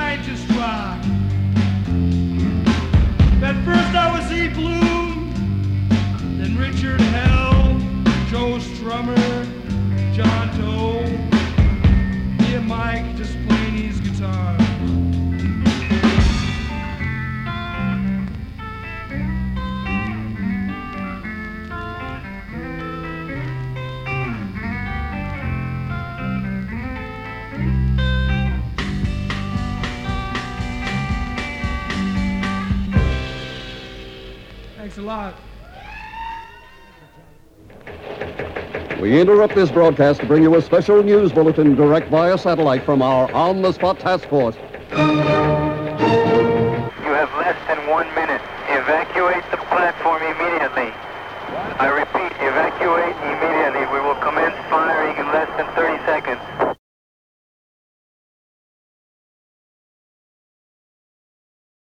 is scientist rock. At first I was E. Bloom, Thanks a lot. We interrupt this broadcast to bring you a special news bulletin direct via satellite from our on the spot task force. You have less than one minute. Evacuate the